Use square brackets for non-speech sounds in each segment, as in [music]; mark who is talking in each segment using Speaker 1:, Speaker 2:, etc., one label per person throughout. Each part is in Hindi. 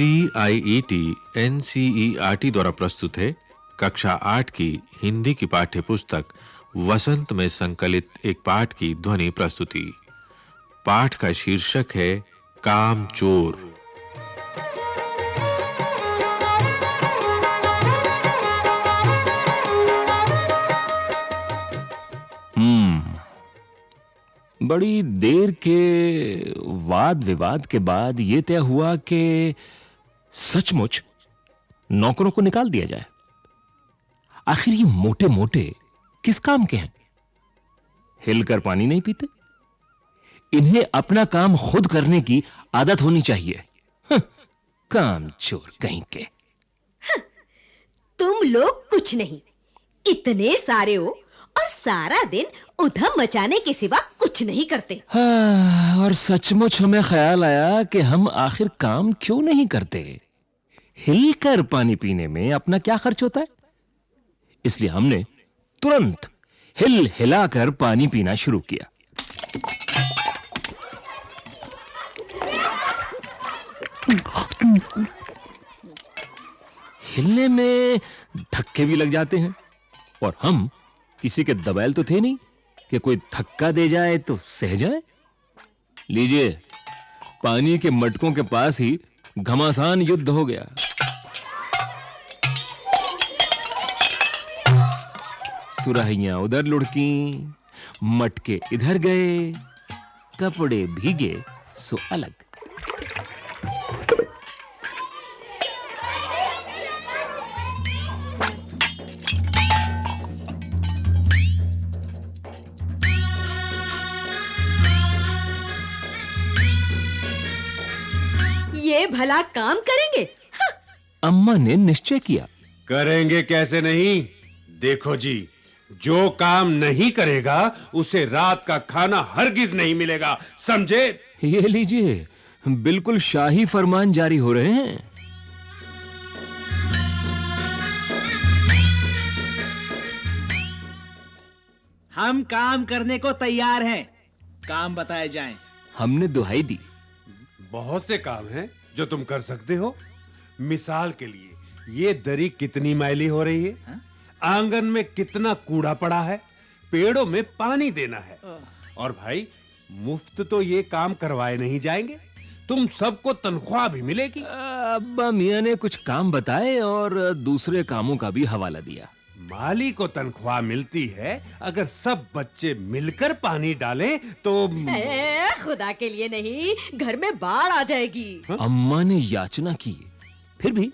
Speaker 1: C I E T N C E R T द्वारा प्रस्तुत है कक्षा आठ की हिंदी की पाठ्य पुस्तक वसंत में संकलित एक पाठ की ध्वनि प्रस्तुति। पाठ का शीर्षक है काम चोर
Speaker 2: हम्म। बड़ी देर के वाद विवाद के बाद यह तय हुआ कि सचमुच नौकरों को निकाल दिया जाए। आखिर ये मोटे मोटे किस काम के हैं? हिलकर पानी नहीं पीते? इन्हें अपना काम खुद करने की आदत होनी चाहिए। काम चोर कहीं के।
Speaker 3: तुम लोग कुछ नहीं। इतने सारे हो और सारा दिन उधम मचाने के सिवा कुछ नहीं करते।
Speaker 2: हाँ, और सचमुच हमें ख्याल आया कि हम आखिर काम क्यों नहीं करते? हिलकर पानी पीने में अपना क्या खर्च होता है? इसलिए हमने तुरंत हिल हिलाकर पानी पीना शुरू किया। हिलने में धक्के भी लग जाते हैं और हम किसी के दबैल तो थे नहीं? कि कोई धक्का दे जाए तो सह जाए? लीजिए, पानी के मटकों के पास ही घमासान युद्ध हो गया। सुराहियाँ उधर लुढ़की, मटके इधर गए, कपड़े भीगे, सो अलग।
Speaker 3: भला काम करेंगे? हाँ,
Speaker 2: अम्मा ने निश्चय किया।
Speaker 4: करेंगे कैसे नहीं? देखो जी जो काम नहीं करेगा उसे रात का खाना हरगिज नहीं मिलेगा। समझे?
Speaker 2: ये लीजिए बिल्कुल शाही फरमान जारी हो रहे हैं।
Speaker 5: हम काम करने को तैयार हैं। काम बताए जाएँ।
Speaker 2: हमने दुहाई दी।
Speaker 4: बहुत से काम हैं। जो तुम कर सकते हो। मिसाल के लिए ये दरी कितनी मैली हो रही है? आँगन में कितना कूड़ा पड़ा है? पेड़ों में पानी देना है। और भाई मुफ़्त तो ये काम करवाए नहीं जाएँगे। तुम सबको तनख्वाह भी मिलेगी।
Speaker 2: अब्बा मियाँ ने कुछ काम बताए और दूसरे कामों का भी हवाला दिया।
Speaker 4: माली को तनख्वाह मिलती है अगर सब बच्चे मिलकर पानी डालें तो
Speaker 3: ए, खुदा के लिए नहीं घर में बाढ़ आ जाएगी। हा?
Speaker 2: अम्मा ने याचना की। फिर भी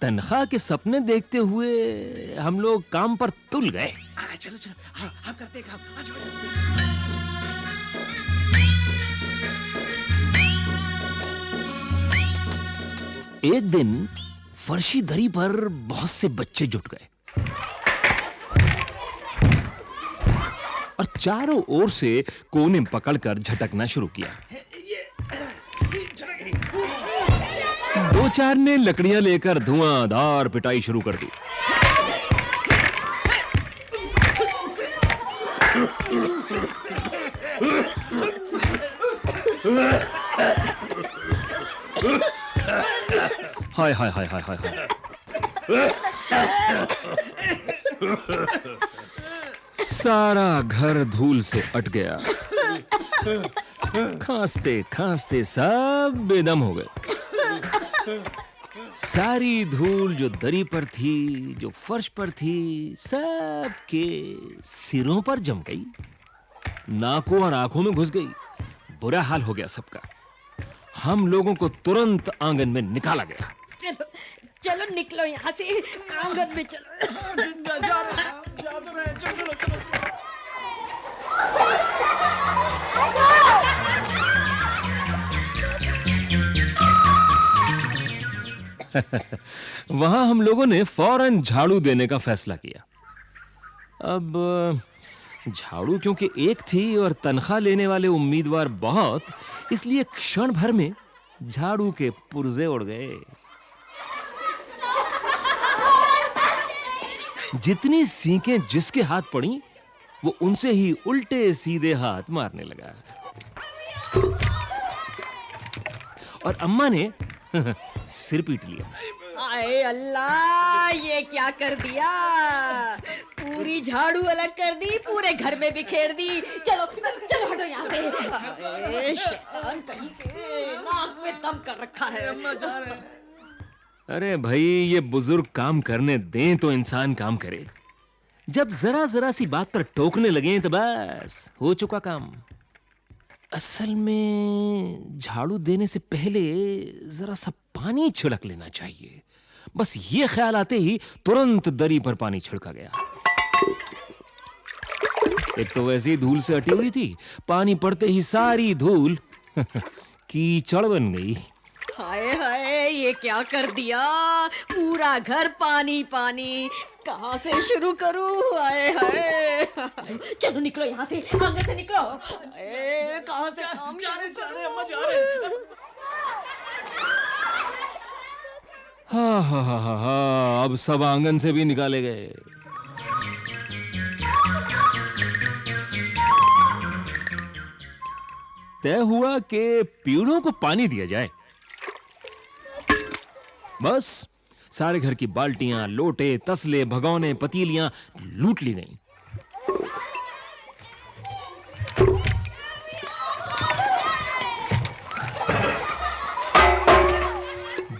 Speaker 2: तनख्वाह के सपने देखते हुए हम लोग काम पर तुल गए।
Speaker 5: आ, चलो चलो। हाँ, हम करते हैं काम। आ जाओ, आ जाओ।
Speaker 2: एक दिन फर्शी दरी पर बहुत से बच्चे जुट गए। और चारों ओर से कोने पकड़कर झटकना शुरू किया। दो चार ने लकड़ियाँ लेकर धुआंधार पिटाई शुरू कर दी। हाय हाय हाय हाय हाय हाय। सारा घर धूल से अट गया। खांसते खांसते सब बेदम हो गए। सारी धूल जो दरी पर थी जो फर्श पर थी सब के सिरों पर जम गई। नाकों और आँखों में घुस गई। बुरा हाल हो गया सबका। हम लोगों को तुरंत आँगन में निकाला गया।
Speaker 3: चलो चलो निकलो यहाँ से आँगन में चलो। [laughs]
Speaker 2: वहाँ हम लोगों ने फ़ौरन झाड़ू देने का फैसला किया। अब, झाड़ू क्योंकि एक थी और तनख्वाह लेने वाले उम्मीदवार बहुत, इसलिए क्षण भर में झाड़ू के पुर्जे उड़ गए। जितनी सीखें जिसके हाथ पड़ी वो उनसे ही उल्टे सीधे हाथ मारने लगा। और अम्मा ने [laughs] सिर पीट लिया।
Speaker 3: आए अल्लाह ये क्या कर दिया? पूरी झाड़ू अलग कर दी पूरे घर में बिखेर दी। चलो चलो हटो यहाँ से। अरे शैतान कहीं के? नाक में दम कर रखा है।
Speaker 2: अरे भाई ये बुज़ुर्ग काम करने दें तो इंसान काम करे। जब जरा जरा सी बात पर टोकने लगे तो बस हो चुका काम। असल में झाड़ू देने से पहले जरा सा पानी छिड़क लेना चाहिए। बस ये ख्याल आते ही तुरंत दरी पर पानी छिड़का गया। एक तो वैसे ही धूल से अटी हुई थी, पानी पड़ते ही सारी धूल [laughs] कीचड़ बन गई।
Speaker 3: हाय हाय, ये क्या कर दिया? पूरा घर पानी पानी। कहाँ से शुरू करूँ? आए हाय। चलो निकलो यहाँ से आगे से निकलो। हाय, कहाँ से काम शुरू करूँ?
Speaker 2: हा हा हा हा हा अब सब आँगन से भी निकाले गए। तय हुआ कि पीड़ों को पानी दिया जाए। बस सारे घर की बाल्टियाँ, लोटे, तसले, भगौने, पतीलियाँ लूट ली गईं।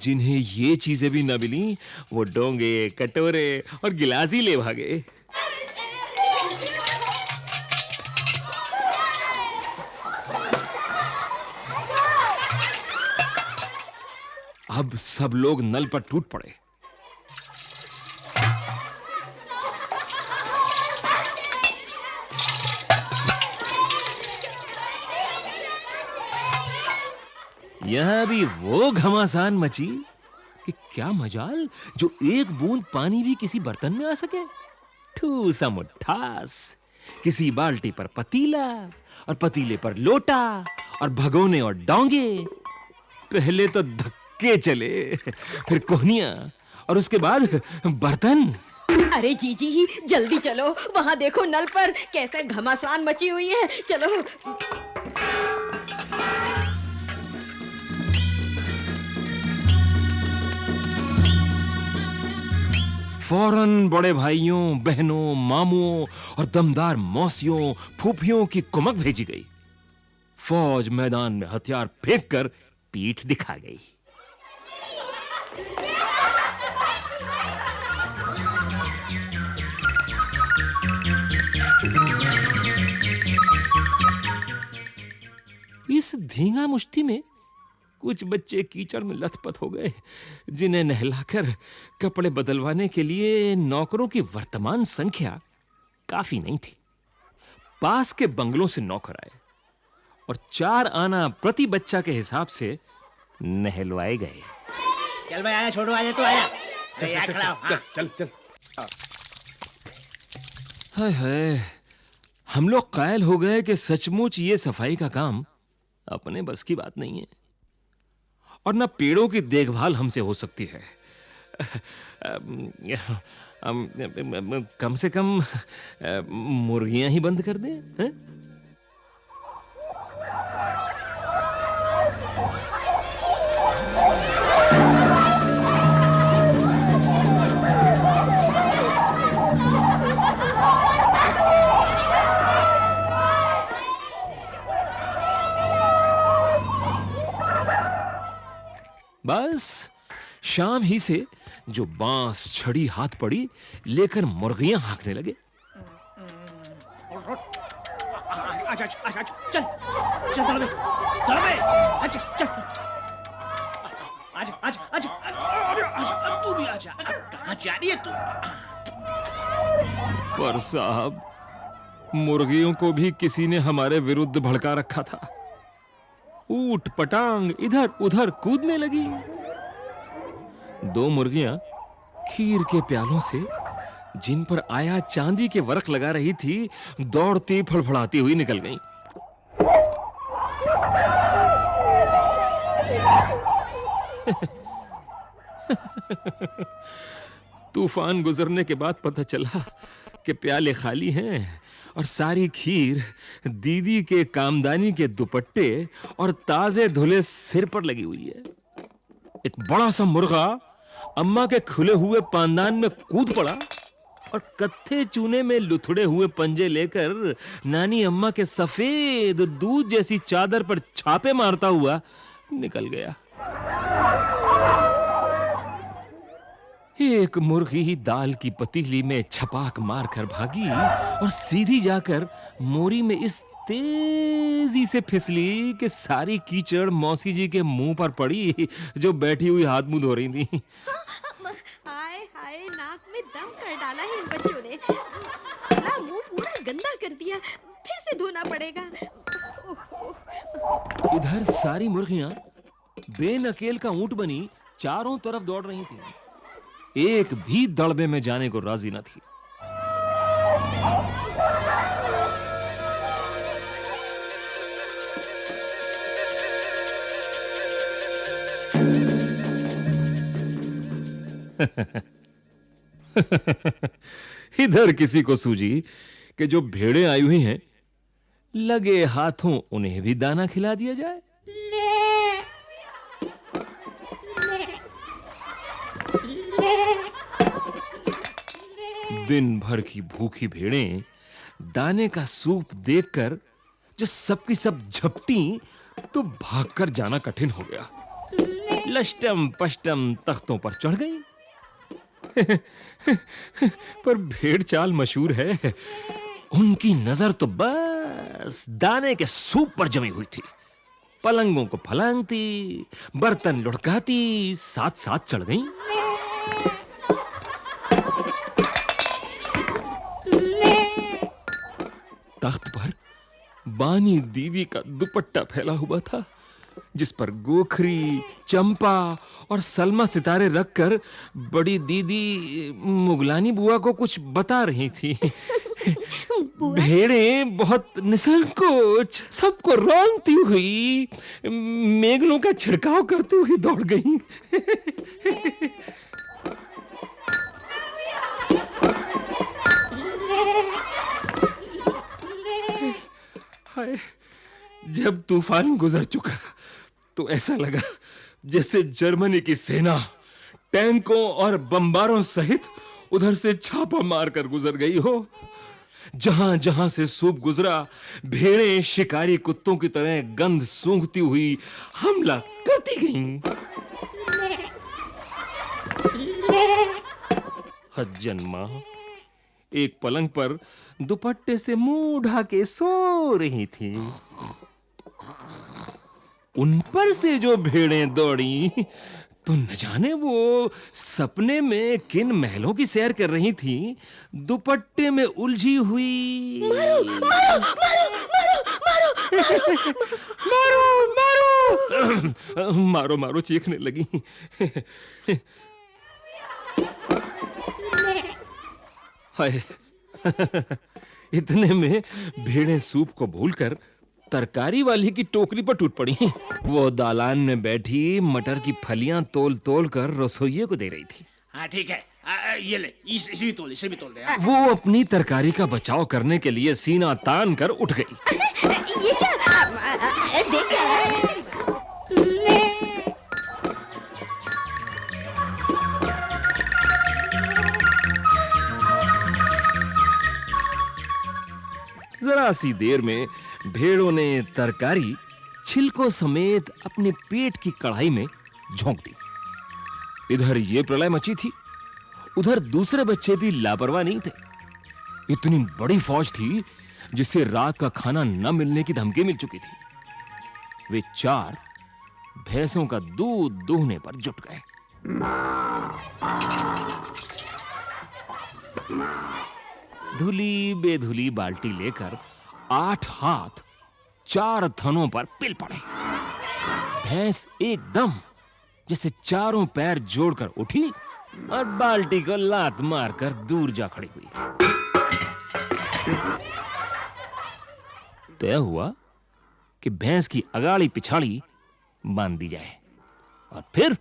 Speaker 2: जिन्हें ये चीज़ें भी न मिली, वो डोंगे, कटोरे और गिलास ही ले भागे। अब सब लोग नल पर टूट पड़े। यहाँ भी वो घमासान मची कि क्या मजाल, जो एक बूंद पानी भी किसी बर्तन में आ सके। ठूसा मुट्ठास, किसी बाल्टी पर पतीला और पतीले पर लोटा और भगोने और डोंगे। पहले तो धक्के चले, फिर कोहनिया और उसके बाद बर्तन।
Speaker 3: अरे जीजी, जल्दी चलो, वहाँ देखो नल पर कैसे घमासान मची हुई है। चलो।
Speaker 2: फ़ौरन बड़े भाइयों, बहनों, मामुओं और दमदार मौसियों, फूफियों की कुमक भेजी गई। फौज मैदान में हथियार फेंक कर पीठ दिखा गई। इस धींगा मुष्टि में कुछ बच्चे कीचड़ में लथपथ हो गए जिन्हें नहलाकर कपड़े बदलवाने के लिए नौकरों की वर्तमान संख्या काफ़ी नहीं थी। पास के बंगलों से नौकर आए और चार आना प्रति बच्चा के हिसाब से नहलवाए गए।
Speaker 5: चल भाई आया छोड़ो आया तो आया
Speaker 4: चल चल
Speaker 5: खड़ा हो,
Speaker 4: चल
Speaker 5: हाँ।
Speaker 4: चल चल।
Speaker 2: हाय हाय हम लोग कायल हो गए कि सचमुच ये सफ़ाई का काम अपने बस की बात नहीं है। और ना पेड़ों की देखभाल हमसे हो सकती है कम से कम मुर्गियाँ ही बंद कर दें, हैं? बस। शाम ही से जो बाँस छड़ी हाथ पड़ी, लेकर मुर्गियाँ हाँकने लगे।
Speaker 5: अच्छा अच्छा चल चल अच्छा चल तू भी जा रही है तू
Speaker 2: पर साहब, मुर्गियों को भी किसी ने हमारे विरुद्ध भड़का रखा था। ऊट पटांग इधर उधर कूदने लगी दो मुर्गियाँ खीर के प्यालों से, जिन पर आया चांदी के वर्क लगा रही थी, दौड़ती फड़फड़ाती हुई निकल गईं। [laughs] तूफ़ान गुजरने के बाद पता चला कि प्याले खाली हैं और सारी खीर दीदी के कामदानी के दुपट्टे और ताजे धुले सिर पर लगी हुई है। एक बड़ा सा मुर्गा अम्मा के खुले हुए पानदान में कूद पड़ा और कत्थे चूने में लुथड़े हुए पंजे लेकर नानी अम्मा के सफ़ेद दूध जैसी चादर पर छापे मारता हुआ निकल गया। एक मुर्गी ही दाल की पतीली में छपाक मारकर भागी और सीधी जाकर मोरी में इस तेज़ी से फिसली कि सारी कीचड़ मौसी जी के मुँह पर पड़ी जो बैठी हुई हाथ मुँह धो रही थी।
Speaker 3: हाय हाय नाक में दम कर डाला है इन बच्चों ने। गला मुँह पूरा गंदा कर दिया फिर से धोना पड़ेगा।
Speaker 2: इधर सारी मुर्गियाँ बेनकेल का ऊँट बनी चारों तरफ़ दौड़ रही थी। एक भी दड़बे में जाने को राज़ी न थी। [laughs] इधर किसी को सूझी कि जो भेड़े आई हुई हैं, लगे हाथों उन्हें भी दाना खिला दिया जाए। दिन भर की भूखी भेड़ें दाने का सूप देखकर जो सबकी सब झपटी तो भागकर जाना कठिन हो गया। लष्टम पष्टम तख्तों पर चढ़ गई। [laughs] पर भेड़ चाल मशहूर है। उनकी नज़र तो बस दाने के सूप पर जमी हुई थी। पलंगों को फलांगती, बर्तन लुढ़काती साथ साथ चढ़ गई। तख्त पर बानी दीदी का दुपट्टा फैला हुआ था जिस पर गोखरी चंपा और सलमा सितारे रखकर बड़ी दीदी मुगलानी बुआ को कुछ बता रही थी। भेड़े बहुत निसंकोच सबको रौनती हुई मेघलों का छिड़काव करती हुई दौड़ गई। हाय, जब तूफ़ान गुजर चुका तो ऐसा लगा जैसे जर्मनी की सेना टैंकों और बम्बारों सहित उधर से छापा मारकर गुजर गई हो। जहाँ जहाँ से सूप गुजरा, भेड़ें, शिकारी, कुत्तों की तरह गंध सूंघती हुई हमला करती गईं। हज्जन माँ। एक पलंग पर दुपट्टे से मुँह ढा के सो रही थी। उन पर से जो भेड़ें दौड़ी तो न जाने वो सपने में किन महलों की सैर कर रही थी। दुपट्टे में उलझी हुई मारो मारो मारो मारो मारो मारो मारो मारो चीखने लगी। हाय। इतने में भेड़ें सूप को भूलकर तरकारी वाली की टोकरी पर टूट पड़ी। वो दालान में बैठी मटर की फलियाँ तोल तोल कर रसोइये को दे रही थी।
Speaker 5: हाँ ठीक है। आ, आ, ये ले इस, इसे भी तोल इसे भी तोल दे हाँ।
Speaker 2: वो अपनी तरकारी का बचाव करने के लिए सीना तान कर उठ गई।
Speaker 3: ये क्या? आ, आ, आ, देख
Speaker 2: जरा सी देर में भेड़ों ने तरकारी छिलकों समेत अपने पेट की कढ़ाई में झोंक दी। इधर ये प्रलय मची थी, उधर दूसरे बच्चे भी लापरवाह नहीं थे। इतनी बड़ी फौज थी जिसे रात का खाना न मिलने की धमकी मिल चुकी थी। वे चार भैंसों का दूध दूहने पर जुट गए। धुली बेधुली बाल्टी लेकर आठ हाथ चार थनों पर पिल पड़े। भैंस एकदम जैसे चारों पैर जोड़कर उठी और बाल्टी को लात मारकर दूर जा खड़ी हुई। तय हुआ कि भैंस की अगाड़ी पिछाड़ी बाँध दी जाए और फिर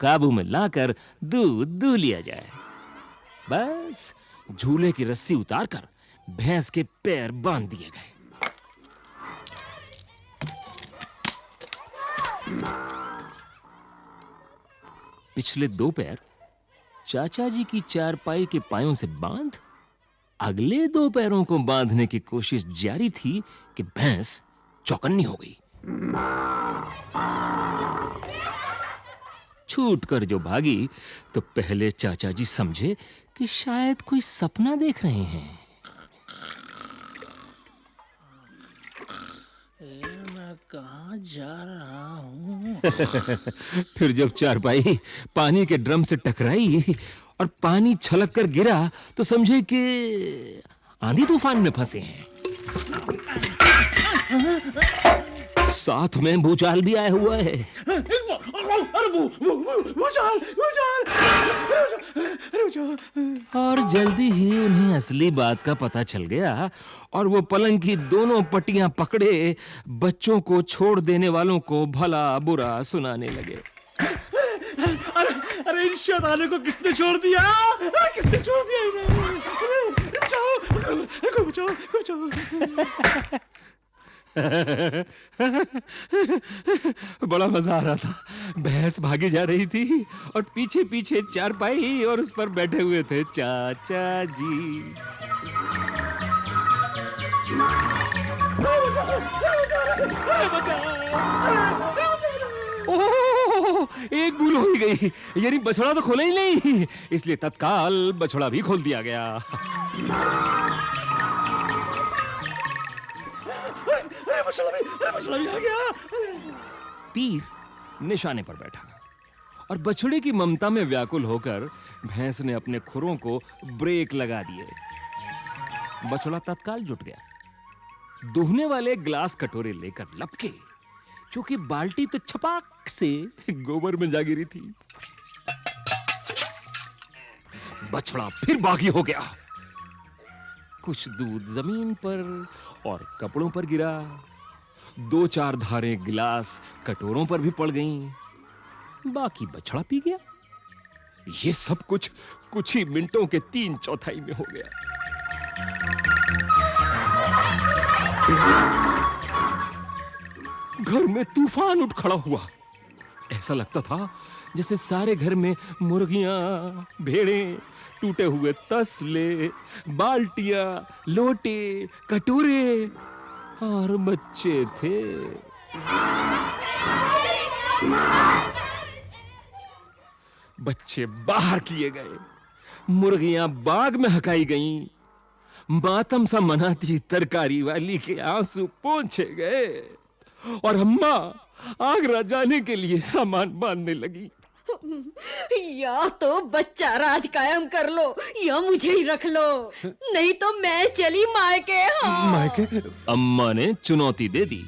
Speaker 2: काबू में लाकर दूध दू लिया जाए। बस झूले की रस्सी उतारकर भैंस के पैर बाँध दिए गए। पिछले दो पैर चाचा जी की चारपाई के पायों से बाँध, अगले दो पैरों को बांधने की कोशिश जारी थी कि भैंस चौकन्नी हो गई। छूट कर जो भागी तो पहले चाचा जी समझे कि शायद कोई सपना देख रहे हैं।
Speaker 5: कहाँ जा रहा हूँ? [laughs]
Speaker 2: फिर जब चारपाई पानी के ड्रम से टकराई और पानी छलक कर गिरा तो समझे कि आंधी तूफ़ान में फंसे हैं। [laughs] साथ में भूचाल भी आया हुआ है। और जल्दी ही उन्हें असली बात का पता चल गया और वो पलंग की दोनों पट्टियाँ पकड़े बच्चों को छोड़ देने वालों को भला बुरा सुनाने लगे।
Speaker 5: अरे अरे इन शैतानों को किसने छोड़ दिया? किसने छोड़ दिया इन्हें? बचाओ बचाओ बचाओ
Speaker 2: बड़ा मज़ा आ रहा था। भैंस भागी जा रही थी और पीछे पीछे चारपाई और उस पर बैठे हुए थे चाचा जी। ओह, एक भूल हो ही गई। यानी बछड़ा तो खोला ही नहीं। इसलिए तत्काल बछड़ा भी खोल दिया
Speaker 5: गया।
Speaker 2: तीर निशाने पर बैठा और बछड़े की ममता में व्याकुल होकर भैंस ने अपने खुरों को ब्रेक लगा दिए। बछड़ा तत्काल जुट गया। दुहने वाले ग्लास कटोरे लेकर लपके, क्योंकि बाल्टी तो छपाक से गोबर में जा गिरी थी। बछड़ा फिर बागी हो गया। कुछ दूध ज़मीन पर और कपड़ों पर गिरा। दो चार धारें गिलास कटोरों पर भी पड़ गईं। बाकी बछड़ा पी गया। ये सब कुछ कुछ ही मिनटों के तीन चौथाई में हो गया। घर में तूफ़ान उठ खड़ा हुआ। ऐसा लगता था जैसे सारे घर में मुर्गियाँ, भेड़े, टूटे हुए तसले, बाल्टियाँ, लोटे, कटोरे और बच्चे थे। बच्चे बाहर किए गए। मुर्गियाँ बाग में हकाई गईं। मातम सा मनाती तरकारी वाली के आँसू पोंछे गए। और अम्मा आगरा जाने के लिए सामान बांधने लगी।
Speaker 3: या तो बच्चा राज कायम कर लो या मुझे ही रख लो। नहीं तो मैं चली मायके हाँ।
Speaker 4: मायके?
Speaker 2: अम्मा ने चुनौती दे दी।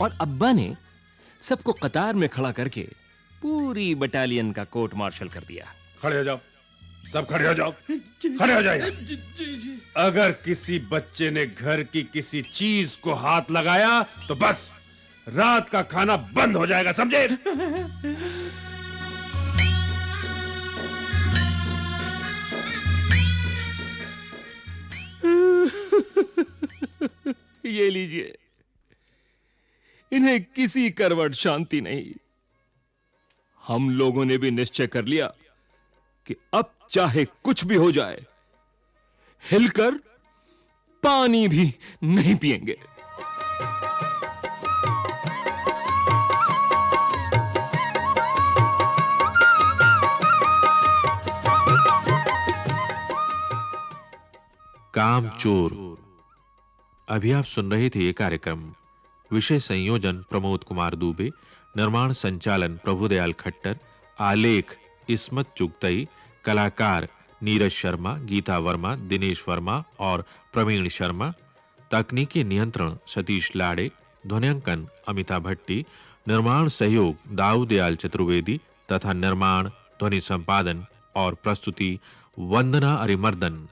Speaker 2: और अब्बा ने सबको कतार में खड़ा करके पूरी बटालियन का कोर्ट मार्शल कर दिया।
Speaker 4: खड़े हो जाओ। सब खड़े हो जाओ। खड़े हो जाइए।
Speaker 5: जी जी जी।
Speaker 4: अगर किसी बच्चे ने घर की किसी चीज़ को हाथ लगाया तो बस। रात का खाना बंद हो जाएगा, समझे?
Speaker 2: ये लीजिए। इन्हें किसी करवट शांति नहीं। हम लोगों ने भी निश्चय कर लिया कि अब चाहे कुछ भी हो जाए, हिलकर पानी भी नहीं पिएँगे
Speaker 1: काम चोर अभी आप सुन रहे थे ये कार्यक्रम। विषय संयोजन प्रमोद कुमार दुबे, निर्माण संचालन प्रभुदयाल खट्टर, आलेख इस्मत चुगतई, कलाकार नीरज शर्मा, गीता वर्मा, दिनेश वर्मा और प्रवीण शर्मा, तकनीकी नियंत्रण सतीश लाड़े, ध्वनियांकन अमिता भट्टी, निर्माण सहयोग दाऊदयाल चतुर्वेदी तथा निर्माण, ध्वनि संपादन और प्रस्तुति वंदना अरिमर्दन।